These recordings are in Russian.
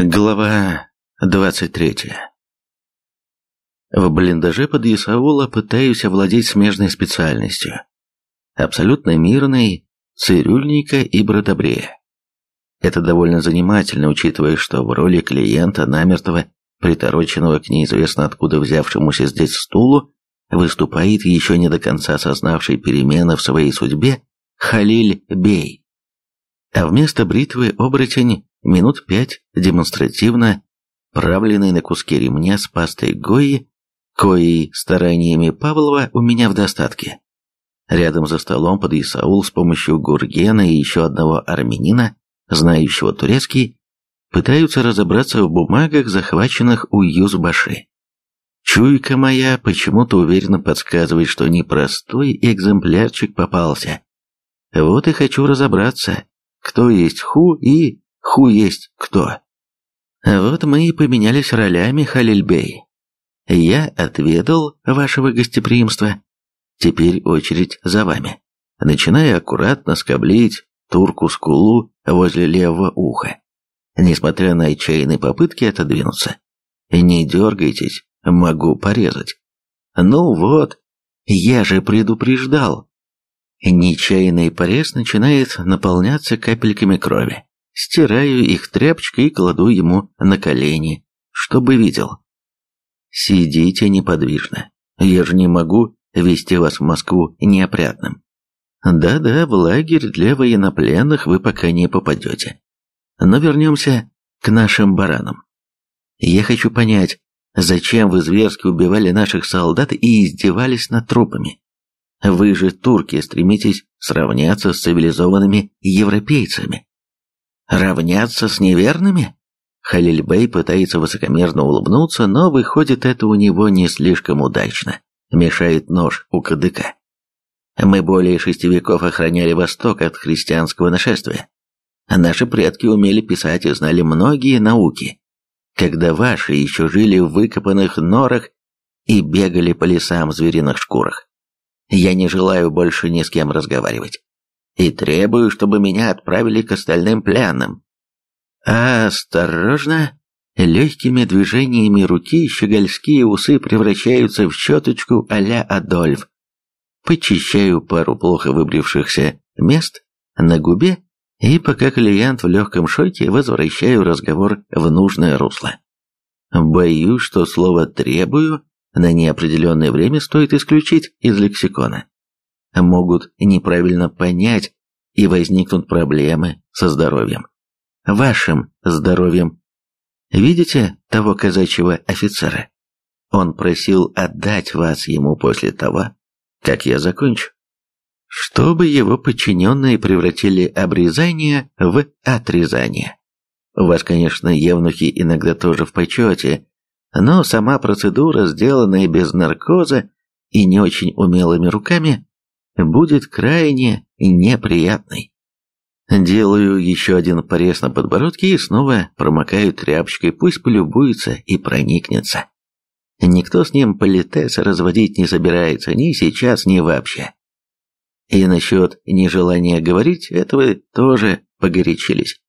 Глава 23 В блиндаже под Исаула пытаюсь овладеть смежной специальностью. Абсолютно мирной, цирюльника и бродобрея. Это довольно занимательно, учитывая, что в роли клиента, намертво притороченного к неизвестно откуда взявшемуся здесь стулу, выступает еще не до конца осознавший перемены в своей судьбе Халиль Бей. А вместо бритвы оборотень минут пять демонстративно правленный на куски ремня с пастой Гои, коей стараниями Павлова у меня в достатке. Рядом за столом под Исаул с помощью Гургена и еще одного армянина, знающего турецкий, пытаются разобраться в бумагах, захваченных у Юзбаши. Чуйка моя почему-то уверенно подсказывает, что непростой экземплярчик попался. Вот и хочу разобраться, кто есть ху и ху есть кто. Вот мы и поменялись ролями, Халильбей. Я отведал вашего гостеприимства. Теперь очередь за вами. Начиная аккуратно скоблить турку скулу возле левого уха. Несмотря на отчаянные попытки отодвинуться. Не дергайтесь, могу порезать. Ну вот, я же предупреждал. Нечаянный порез начинает наполняться капельками крови. Стираю их тряпочкой и кладу ему на колени, чтобы видел. Сидите неподвижно. Я же не могу вести вас в Москву неопрятным. Да-да, в лагерь для военнопленных вы пока не попадете. Но вернемся к нашим баранам. Я хочу понять, зачем вы зверски убивали наших солдат и издевались над трупами? Вы же, турки, стремитесь сравняться с цивилизованными европейцами. Равняться с неверными? Халильбей пытается высокомерно улыбнуться, но выходит это у него не слишком удачно. Мешает нож у кадыка. Мы более шести веков охраняли Восток от христианского нашествия. Наши предки умели писать и знали многие науки. Когда ваши еще жили в выкопанных норах и бегали по лесам в звериных шкурах. Я не желаю больше ни с кем разговаривать. И требую, чтобы меня отправили к остальным пленным. Осторожно! Легкими движениями руки щегольские усы превращаются в щеточку а-ля Адольф. Почищаю пару плохо выбрившихся мест на губе и, пока клиент в легком шоке, возвращаю разговор в нужное русло. Боюсь, что слово «требую» на неопределенное время стоит исключить из лексикона. Могут неправильно понять, и возникнут проблемы со здоровьем. Вашим здоровьем. Видите того казачьего офицера? Он просил отдать вас ему после того, как я закончу. Чтобы его подчиненные превратили обрезание в отрезание. У вас, конечно, евнухи иногда тоже в почете, но сама процедура, сделанная без наркоза и не очень умелыми руками, будет крайне неприятной. Делаю еще один порез на подбородке и снова промокаю тряпочкой, пусть полюбуется и проникнется. Никто с ним политес разводить не собирается ни сейчас, ни вообще. И насчет нежелания говорить, этого тоже погорячились.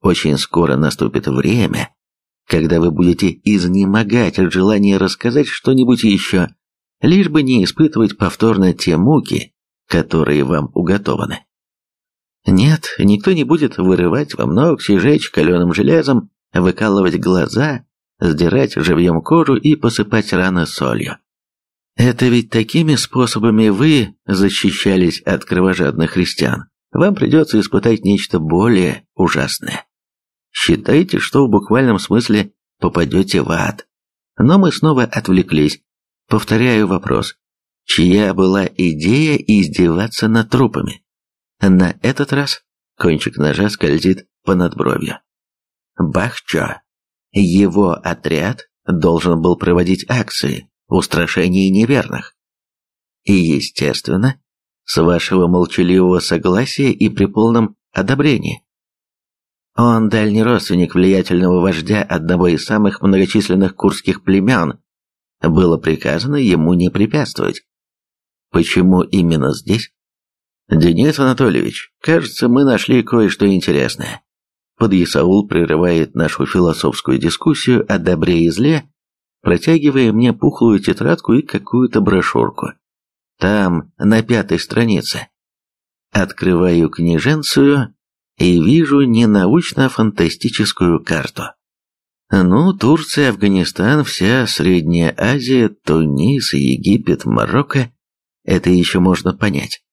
Очень скоро наступит время, когда вы будете изнемогать от желания рассказать что-нибудь еще, лишь бы не испытывать повторно те муки, которые вам уготованы. Нет, никто не будет вырывать вам ногти, жечь каленым железом, выкалывать глаза, сдирать живьем кожу и посыпать раны солью. Это ведь такими способами вы защищались от кровожадных христиан. Вам придется испытать нечто более ужасное. Считайте, что в буквальном смысле попадете в ад. Но мы снова отвлеклись. Повторяю вопрос. Чья была идея издеваться над трупами? На этот раз кончик ножа скользит по надбровью. Бахчо. Его отряд должен был проводить акции устрашения неверных. И, естественно, с вашего молчаливого согласия и при полном одобрении. Он дальний родственник влиятельного вождя одного из самых многочисленных курских племен. Было приказано ему не препятствовать. Почему именно здесь? Денис Анатольевич, кажется, мы нашли кое-что интересное. подъясаул прерывает нашу философскую дискуссию о добре и зле, протягивая мне пухлую тетрадку и какую-то брошюрку. Там, на пятой странице. Открываю книженцию и вижу не научно-фантастическую карту. Ну, Турция, Афганистан, вся Средняя Азия, Тунис, Египет, Марокко – это еще можно понять.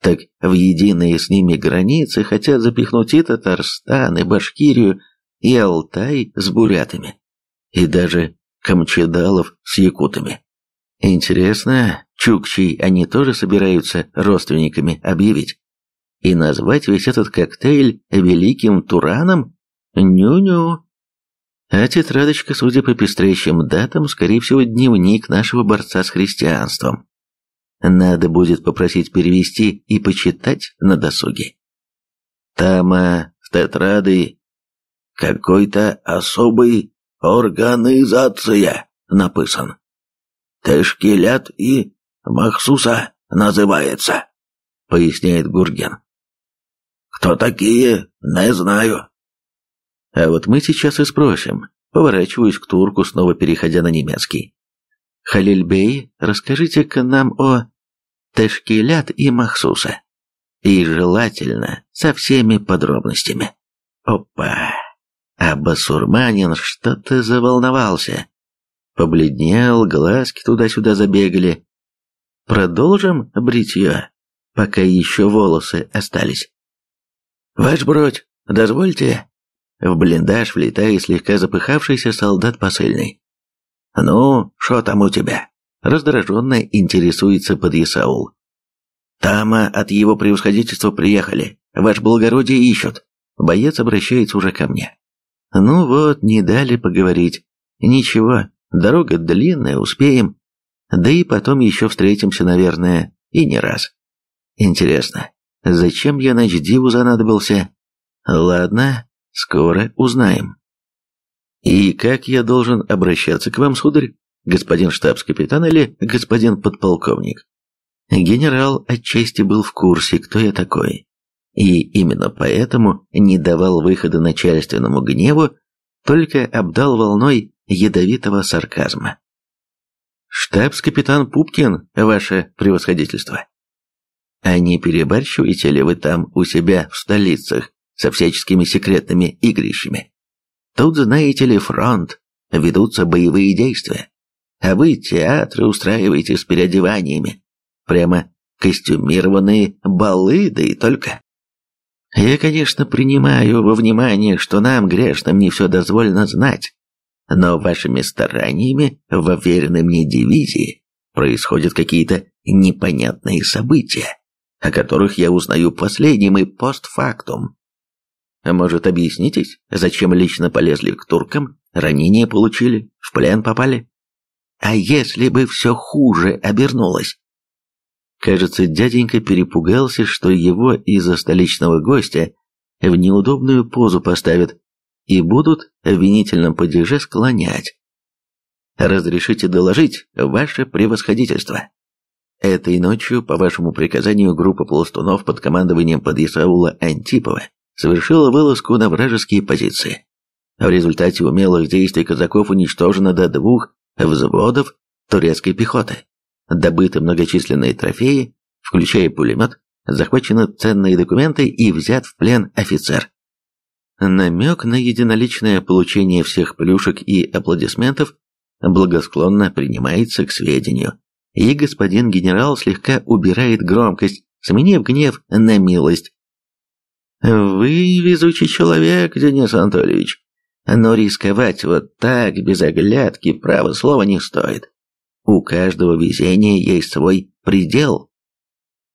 Так в единые с ними границы хотят запихнуть и Татарстан, и Башкирию, и Алтай с бурятами, и даже Камчедалов с якутами. Интересно, чукчей они тоже собираются родственниками объявить? И назвать весь этот коктейль великим Тураном? Ню-ню. А тетрадочка, судя по пестрящим датам, скорее всего, дневник нашего борца с христианством. Надо будет попросить перевести и почитать на досуге. Тама в тетрады какой-то особый организация написан. Тешкилят и Махсуса называется, поясняет Гурген. Кто такие, не знаю. А вот мы сейчас и спросим. Поворачиваюсь к турку, снова переходя на немецкий. Халильбей, расскажите-ка нам о Тешкилят и Махсуса. И желательно со всеми подробностями. Опа! А басурманин что-то заволновался. Побледнел, глазки туда-сюда забегали. Продолжим бритье, пока еще волосы остались. «Ваш бродь, дозвольте?» В блиндаж влетает слегка запыхавшийся солдат посыльный. «Ну, что там у тебя?» Раздраженно интересуется подъясаул. «Тама от его превосходительства приехали. Ваш благородие ищут». Боец обращается уже ко мне. «Ну вот, не дали поговорить. Ничего, дорога длинная, успеем. Да и потом еще встретимся, наверное, и не раз. Интересно, зачем я начдиву занадобился? Ладно, скоро узнаем». «И как я должен обращаться к вам, сударь? Господин штабс-капитан или господин подполковник?» Генерал отчасти был в курсе, кто я такой, и именно поэтому не давал выхода начальственному гневу, только обдал волной ядовитого сарказма. «Штабс-капитан Пупкин, ваше превосходительство!» «А не перебарщиваете ли вы там у себя в столицах со всяческими секретными игрищами?» Тут, знаете ли, фронт, ведутся боевые действия. А вы театры устраиваете с переодеваниями. Прямо костюмированные балы, да и только. Я, конечно, принимаю во внимание, что нам, грешным, не все дозволено знать. Но вашими стараниями в уверенной мне дивизии происходят какие-то непонятные события, о которых я узнаю последним и постфактум. Может, объяснитесь, зачем лично полезли к туркам, ранения получили, в плен попали? А если бы все хуже обернулось? Кажется, дяденька перепугался, что его из-за столичного гостя в неудобную позу поставят и будут в винительном падеже склонять. Разрешите доложить, ваше превосходительство. Этой ночью, по вашему приказанию, группа пластунов под командованием подъясаула Антипова совершила вылазку на вражеские позиции. В результате умелых действий казаков уничтожено до двух взводов турецкой пехоты. Добыты многочисленные трофеи, включая пулемет, захвачены ценные документы и взят в плен офицер. Намек на единоличное получение всех плюшек и аплодисментов благосклонно принимается к сведению, и господин генерал слегка убирает громкость, сменив гнев на милость, «Вы везучий человек, Денис Анатольевич, но рисковать вот так, без оглядки, право слова не стоит. У каждого везения есть свой предел».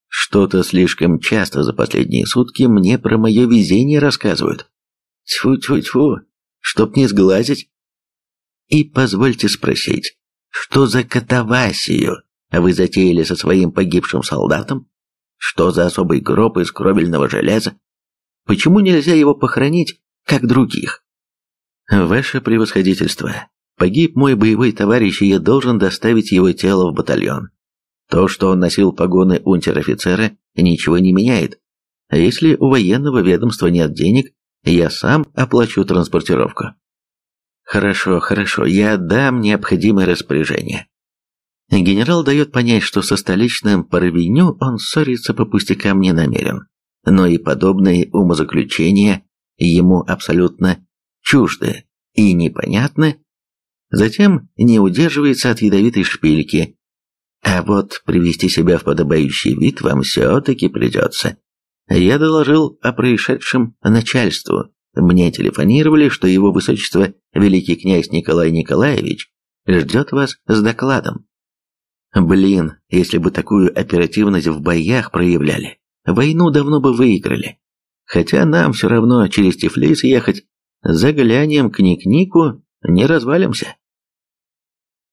Что-то слишком часто за последние сутки мне про мое везение рассказывают. Тьфу-тьфу-тьфу, чтоб не сглазить. И позвольте спросить, что за катавасию вы затеяли со своим погибшим солдатом? Что за особый гроб из кровельного железа? Почему нельзя его похоронить, как других? Ваше превосходительство, погиб мой боевой товарищ, и я должен доставить его тело в батальон. То, что он носил погоны унтер-офицера, ничего не меняет. А если у военного ведомства нет денег, Я сам оплачу транспортировку. Хорошо, хорошо, я дам необходимое распоряжение. Генерал дает понять, что со столичным Парвеню он ссориться по пустякам не намерен, но и подобные умозаключения ему абсолютно чужды и непонятны. Затем не удерживается от ядовитой шпильки, а вот привести себя в подобающий вид вам все-таки придется. Я доложил о происшедшем начальству. Мне телефонировали, что его высочество великий князь Николай Николаевич ждет вас с докладом. Блин, если бы такую оперативность в боях проявляли, войну давно бы выиграли. Хотя нам все равно через Тифлис ехать, заглянием к Ник-Нику не развалимся.